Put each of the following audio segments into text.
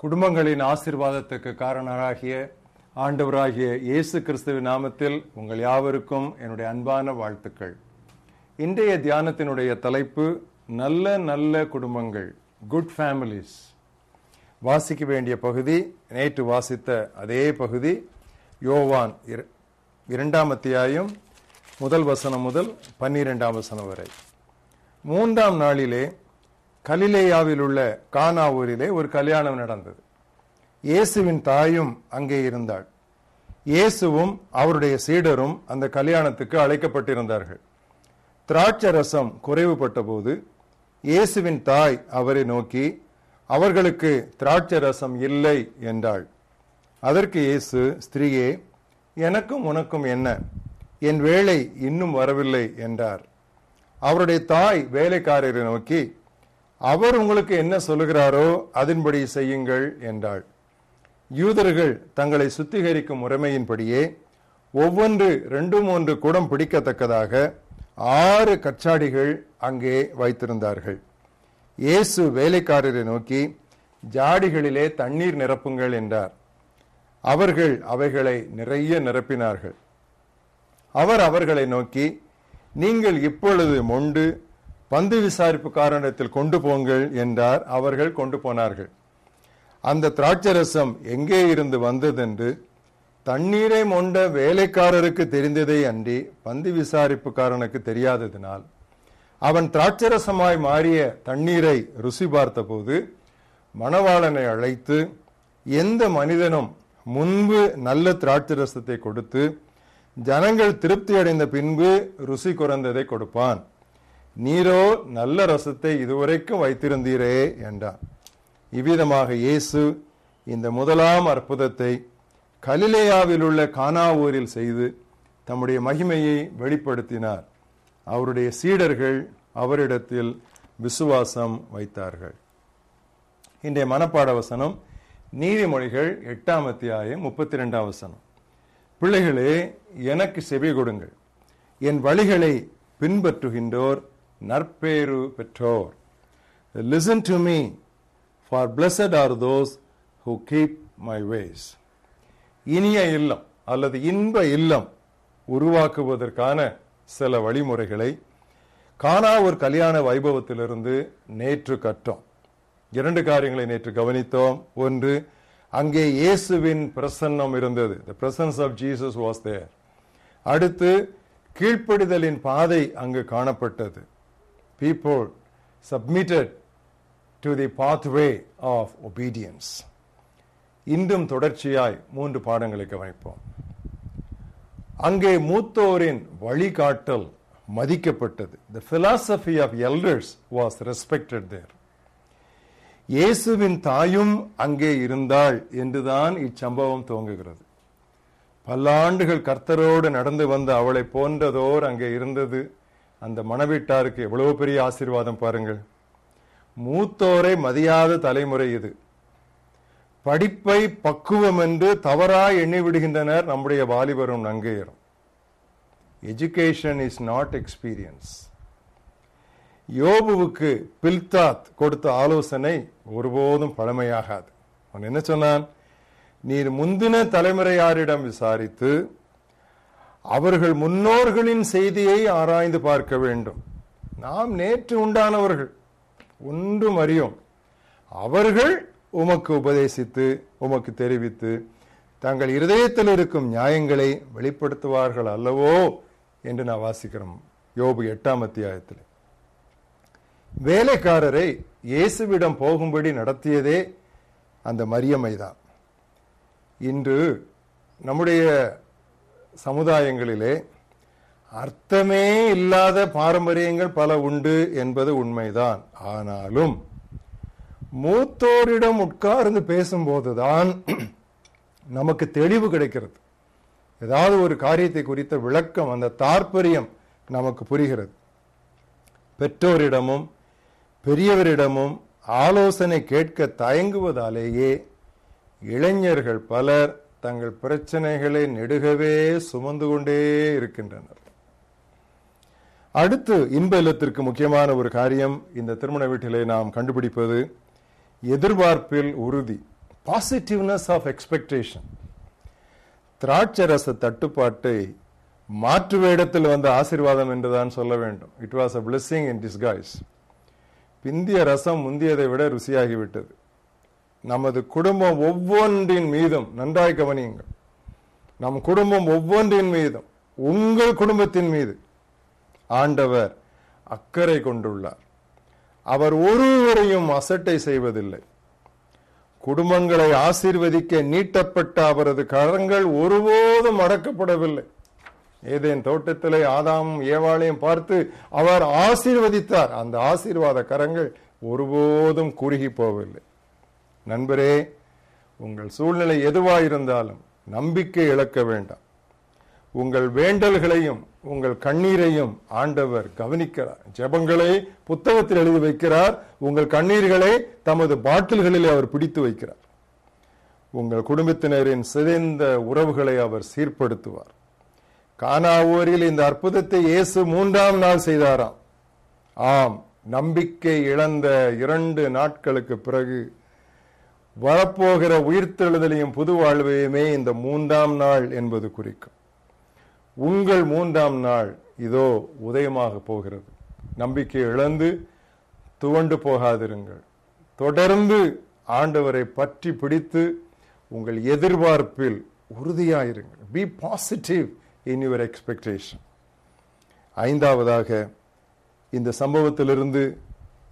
குடும்பங்களின் ஆசிர்வாதத்துக்கு காரணராகிய ஆண்டவராகிய இயேசு கிறிஸ்துவின் நாமத்தில் உங்கள் யாவருக்கும் என்னுடைய அன்பான வாழ்த்துக்கள். இன்றைய தியானத்தினுடைய தலைப்பு நல்ல நல்ல குடும்பங்கள் குட் ஃபேமிலிஸ் வாசிக்க வேண்டிய பகுதி நேற்று வாசித்த அதே பகுதி யோவான் இர- இரண்டாம் அத்தியாயம் முதல் வசனம் முதல் பன்னிரெண்டாம் வசனம் வரை. மூன்றாம் நாளிலே கலிலேயாவில் உள்ள கானா ஊரிலே ஒரு கல்யாணம் நடந்தது. இயேசுவின் தாயும் அங்கே இருந்தாள். இயேசுவும் அவருடைய சீடரும் அந்த கல்யாணத்துக்கு அழைக்கப்பட்டிருந்தார்கள். திராட்சை ரசம் குறைவுபட்ட போது இயேசுவின் தாய் அவரை நோக்கி அவர்களுக்கு திராட்சை ரசம் இல்லை என்றாள். அதற்கு இயேசு ஸ்திரீயே எனக்கும் உனக்கும் என்ன? என் வேலை இன்னும் வரவில்லை என்றார். அவருடைய தாய் வேலைக்காரரை நோக்கி அவர் உங்களுக்கு என்ன சொல்லுகிறாரோ அதன்படி செய்யுங்கள் என்றாள். யூதர்கள் தங்களை சுத்திகரிக்கும் முறைமையின்படியே ஒவ்வொன்று ரெண்டு மூன்று குடம் பிடிக்கத்தக்கதாக ஆறு கச்சாடிகள் அங்கே வைத்திருந்தார்கள். இயேசு வேலைக்காரரை நோக்கி ஜாடிகளிலே தண்ணீர் நிரப்புங்கள் என்றார். அவர்கள் அவைகளை நிறைய நிரப்பினார்கள். அவர் அவர்களை நோக்கி நீங்கள் இப்பொழுது மொண்டு பந்து விசாரிப்பு காரணத்தில் கொண்டு போங்கள் என்றார். அவர்கள் கொண்டு போனார்கள். அந்த திராட்சரசம் எங்கே இருந்து வந்ததென்று தண்ணீரை மொண்ட வேலைக்காரருக்கு தெரிந்ததை அன்றி பந்து விசாரிப்புக்காரனுக்கு தெரியாததினால் அவன் திராட்சரசமாய் மாறிய தண்ணீரை ருசி பார்த்தபோது மணவாளனை அழைத்து எந்த மனிதனும் முன்பு நல்ல திராட்சரசத்தை கொடுத்து ஜனங்கள் திருப்தி அடைந்த பின்பு ருசி குறைந்ததை கொடுப்பான். நீரோ நல்ல ரசத்தை இதுவரைக்கும் வைத்திருந்தீரே என்றார் இவ்விதமாக இயேசு இந்த முதலாம் அற்புதத்தை கலிலேயாவில் உள்ள கானாவூரில் செய்து தம்முடைய மகிமையை வெளிப்படுத்தினார். அவருடைய சீடர்கள் அவரிடத்தில் விசுவாசம் வைத்தார்கள். இன்றைய மனப்பாட வசனம் நீதிமொழிகள் எட்டாம் அத்தியாயம் முப்பத்தி ரெண்டாம் வசனம். பிள்ளைகளே எனக்கு செவி கொடுங்கள். என் வழிகளை பின்பற்றுகின்றோர். நற்பேறு பெற்றோர். Listen to me for blessed are those who keep my ways இனிய இல்லம் அல்லது இன்ப இல்லம் உருவாக்குவதற்கான சில வழிமுறைகளை காணா ஒரு கல்யாண வைபவத்திலிருந்து நேற்று கற்றோம். இரண்டு காரியங்களை நேற்று கவனித்தோம். ஒன்று அங்கே இயேசுவின் பிரசன்னம் இருந்தது. The presence of Jesus was there. அடுத்து கீழ்ப்படிதலின் பாதை அங்கு காணப்பட்டது. People submitted to the pathway of obedience. இன்றும் தொடர்ச்சியாய் மூன்று பாடங்களை கவனிப்போம். அங்கே மூத்தோரின் வழிகாட்டல் மதிக்கப்பட்டது. The philosophy of elders was respected there. இயேசுவின் தாயும் அங்கே இருந்தாள் என்றுதான் இச்சம்பவம் துவங்குகிறது பல்லாண்டுகள் கர்த்தரோடு நடந்து வந்த அவளை போன்றதோர் அங்கே இருந்தது. அந்த மணவீட்டாருக்கு எவ்வளவு பெரிய ஆசீர்வாதம் பாருங்கள். மூத்தோரை மதியாத தலைமுறை இது. படிப்பை பக்குவம் என்று தவறாய் எண்ணி விடுகின்றனர் நம்முடைய வாலிபரும் நங்கையரும். எஜுகேஷன் இஸ் நாட் எக்ஸ்பீரியன்ஸ் யோபுவுக்கு பில்தாத் கொடுத்த ஆலோசனை ஒருபோதும் பழமையாகாது. அவன் என்ன சொன்னான்? நீர் முந்தின தலைமுறையாரிடம் விசாரித்து அவர்கள் முன்னோர்களின் செய்தியை ஆராய்ந்து பார்க்க வேண்டும். நாம் நேற்று உண்டானவர்கள். ஒன்றும் அறியோம். அவர்கள் உமக்கு உபதேசித்து உமக்கு தெரிவித்து தங்கள் இருதயத்தில் இருக்கும் நியாயங்களை வெளிப்படுத்துவார்கள் அல்லவோ என்று நான் வாசிக்கிறோம். யோபு எட்டாம் அத்தியாயத்தில். வேலைக்காரரை இயேசுவிடம் போகும்படி நடத்தியதே அந்த மரியமை தான். இன்று நம்முடைய சமுதாயங்களிலே அர்த்தமே இல்லாத பாரம்பரியங்கள் பல உண்டு என்பது உண்மைதான். ஆனாலும் மூத்தோரிடம் உட்கார்ந்து பேசும்போதுதான் நமக்கு தெளிவு கிடைக்கிறது. ஏதாவது ஒரு காரியத்தை குறித்த விளக்கம் அந்த தாற்பயம் நமக்கு புரிகிறது. பெற்றோரிடமும் பெரியவரிடமும் ஆலோசனை கேட்க தயங்குவதாலேயே இளைஞர்கள் பலர் தங்கள் பிரச்சனைகளை நெடுகவே சுமந்து கொண்டே இருக்கின்றனர். அடுத்து இன்ப இல்லத்திற்கு முக்கியமான ஒரு காரியம் இந்த திருமண வீட்டிலே நாம் கண்டுபிடிப்பது எதிர்பார்ப்பில் உறுதி பாசிட்டிவ்னஸ் ஆஃப் எக்ஸ்பெக்டேஷன் திராட்சை ரச தட்டுப்பாட்டை மாற்று வேடத்தில் வந்த ஆசீர்வாதம் என்றுதான் சொல்ல வேண்டும். It was a blessing in disguise பிந்திய ரசம் முந்தியதை விட ருசியாகிவிட்டது. நமது குடும்பம் ஒவ்வொன்றின் மீதும் நன்றாய் கவனியுங்கள். நம் குடும்பம் ஒவ்வொன்றின் மீதும் உங்கள் குடும்பத்தின் மீது ஆண்டவர் அக்கறை கொண்டுள்ளார். அவர் ஒருவரையும் அசட்டை செய்வதில்லை. குடும்பங்களை ஆசீர்வதிக்க நீட்டப்பட்ட அவரது கரங்கள் ஒருபோதும் அடக்கப்படவில்லை. ஏதேன் தோட்டத்திலே ஆதாம் ஏவாளையும் பார்த்து அவர் ஆசீர்வதித்தார். அந்த ஆசீர்வாத கரங்கள் ஒருபோதும் குறுகி போகவில்லை. நண்பரே உங்கள் சூழ்நிலை எதுவாயிருந்தாலும் நம்பிக்கை இழக்க வேண்டாம். உங்கள் வேண்டல்களையும் உங்கள் கண்ணீரையும் ஆண்டவர் கவனிக்கிறார். ஜெபங்களை புத்தகத்தில் எழுதி வைக்கிறார். உங்கள் கண்ணீர்களை தமது பாட்டில்களில் அவர் பிடித்து வைக்கிறார். உங்கள் குடும்பத்தினரின் சிதைந்த உறவுகளை அவர் சீர்படுத்துவார். கானாவூரில் இந்த அற்புதத்தை இயேசு மூன்றாம் நாள் செய்தாராம். ஆம் நம்பிக்கை இழந்த இரண்டு நாட்களுக்கு பிறகு வரப்போகிற உயிர்த்தெழுதலையும் புது வாழ்வையுமே இந்த மூன்றாம் நாள் என்பது குறிக்கும். உங்கள் மூன்றாம் நாள் இதோ உதயமாக போகிறது. நம்பிக்கை இழந்து துவண்டு போகாதிருங்கள். தொடர்ந்து ஆண்டவரை பற்றி பிடித்து உங்கள் எதிர்பார்ப்பில் உறுதியாயிருங்கள். Be positive in your expectation ஐந்தாவதாக இந்த சம்பவத்திலிருந்து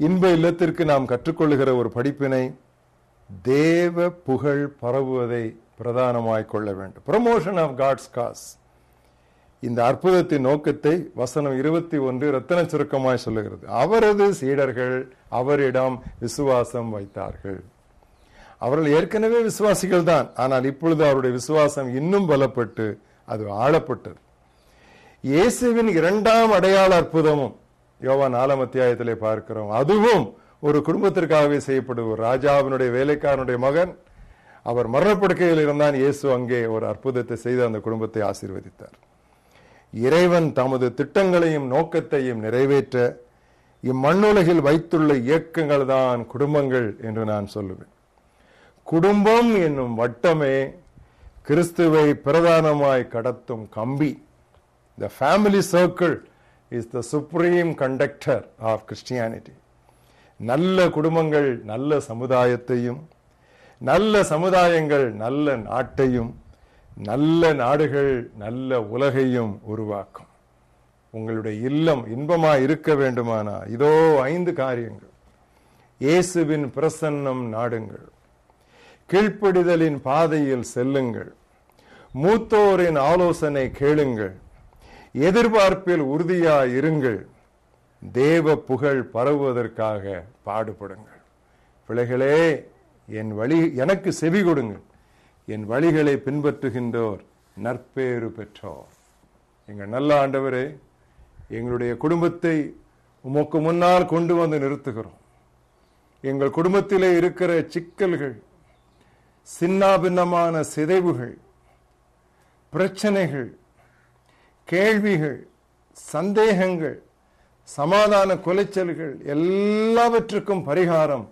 இன்ப இல்லத்திற்கு நாம் கற்றுக்கொள்ளுகிற ஒரு படிப்பினை தேவ புகழ் பரவுவதை பிரதானமாய் கொள்ள வேண்டும். ப்ரமோஷன் ஆஃப் காட்ஸ் காஸ் இந்த அற்புதத்தின் நோக்கத்தை வசனம் இருபத்தி ஒன்று ரத்தன சுருக்கமாய் சொல்லுகிறது. அவரது சீடர்கள் அவரிடம் விசுவாசம் வைத்தார்கள். அவர்கள் ஏற்கனவே விசுவாசிகள் தான் ஆனால் இப்பொழுது அவருடைய விசுவாசம் இன்னும் பலப்பட்டு அது ஆளப்பட்டது. இயேசுவின் இரண்டாம் அடையாள அற்புதமும் யோவா நாலாம் அத்தியாயத்திலே பார்க்கிறோம். அதுவும் ஒரு குடும்பத்திற்காகவே செய்யப்படுவோம் ராஜாவினுடைய வேலைக்காரனுடைய மகன் அவர் மரணப்படுக்கையில் இருந்தான். இயேசு அங்கே ஒரு அற்புதத்தை செய்து அந்த குடும்பத்தை ஆசீர்வதித்தார். இறைவன் தமது திட்டங்களையும் நோக்கத்தையும் நிறைவேற்ற இம்மண்ணுலகில் வைத்துள்ள இயக்கங்கள் தான் குடும்பங்கள் என்று நான் சொல்லுவேன். குடும்பம் என்னும் வட்டமே கிறிஸ்துவை பிரதானமாய் கடத்தும் கம்பி. The family circle is the supreme conductor of Christianity நல்ல குடும்பங்கள் நல்ல சமுதாயத்தையும் நல்ல சமுதாயங்கள் நல்ல நாட்டையும் நல்ல நாடுகள் நல்ல உலகையும் உருவாக்கும். உங்களுடைய இல்லம் இன்பமாக இருக்க வேண்டுமானா இதோ ஐந்து காரியங்கள். இயேசுவின் பிரசன்னம் நாடுங்கள். கீழ்ப்படிதலின் பாதையில் செல்லுங்கள். மூத்தோரின் ஆலோசனை கேளுங்கள். எதிர்பார்ப்பில் உறுதியாக இருங்கள். தேவ புகழ் பரவுவதற்காக பாடுபடுங்கள். பிள்ளைகளே என் வழி எனக்கு செவி கொடுங்கள். என் வழிகளை பின்பற்றுகின்றோர் நற்பேறு பெற்றோர். எங்கள் நல்ல ஆண்டவரே எங்களுடைய குடும்பத்தை உமக்கு முன்னால் கொண்டு வந்து நிறுத்துகிறோம். எங்கள் குடும்பத்திலே இருக்கிற சிக்கல்கள் சின்னாபின்னமான சிதைவுகள் பிரச்சனைகள் கேள்விகள் சந்தேகங்கள் சமாதான கொலைச்சல்கள் எல்லாவற்றுக்கும் பரிகாரம்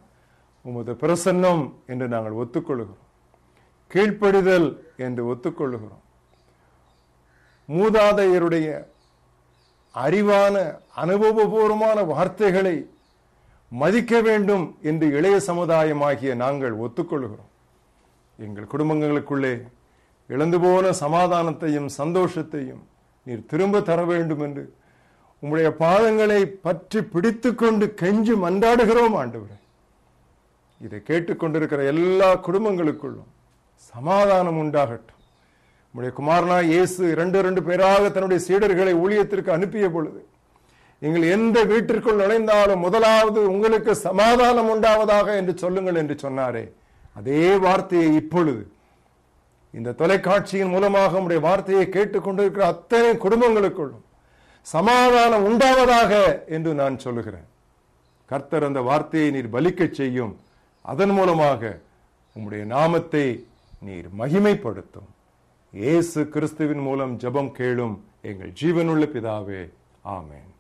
உமது பிரசன்னம் என்று நாங்கள் ஒத்துக்கொள்கிறோம். கீழ்ப்படிதல் என்று ஒத்துக்கொள்ளுகிறோம் மூதாதையருடைய அறிவான அனுபவபூர்வமான வார்த்தைகளை மதிக்க வேண்டும் என்று இளைய சமுதாயமாகிய நாங்கள் ஒத்துக்கொள்கிறோம். எங்கள் குடும்பங்களுக்குள்ளே இழந்து போன சமாதானத்தையும் சந்தோஷத்தையும் நீர் திரும்ப தர வேண்டும் என்று உம்முடைய பாதங்களை பற்றி பிடித்துக்கொண்டு கெஞ்சு மன்றாடுகிறோம் ஆண்டவரே. இதை கேட்டுக்கொண்டிருக்கிற எல்லா குடும்பங்களுக்குள்ளும் சமாதானம் உண்டாகட்டும். உம்முடைய குமாரனா இயேசு இரண்டு இரண்டு பேராக தன்னுடைய சீடர்களை ஊழியத்திற்கு அனுப்பிய பொழுது நீங்கள் எந்த வீட்டிற்குள் நுழைந்தாலும் முதலாவது உங்களுக்கு சமாதானம் உண்டாவதாக என்று சொல்லுங்கள் என்று சொன்னாரே. அதே வார்த்தையை இப்பொழுது இந்த தொலைக்காட்சியின் மூலமாக உடைய வார்த்தையை கேட்டுக்கொண்டிருக்கிற அத்தனை குடும்பங்களுக்குள்ளும் சமாதானம் உண்டாவதாக என்று நான் சொல்லுகிறேன். கர்த்தர் அந்த வார்த்தையை நீர் பலிக்கச் செய்யும். அதன் மூலமாக உம்முடைய நாமத்தை நீர் மகிமைப்படுத்தும். இயேசு கிறிஸ்துவின் மூலம் ஜெபம் கேளும் எங்கள் ஜீவனுள்ள பிதாவே ஆமேன்.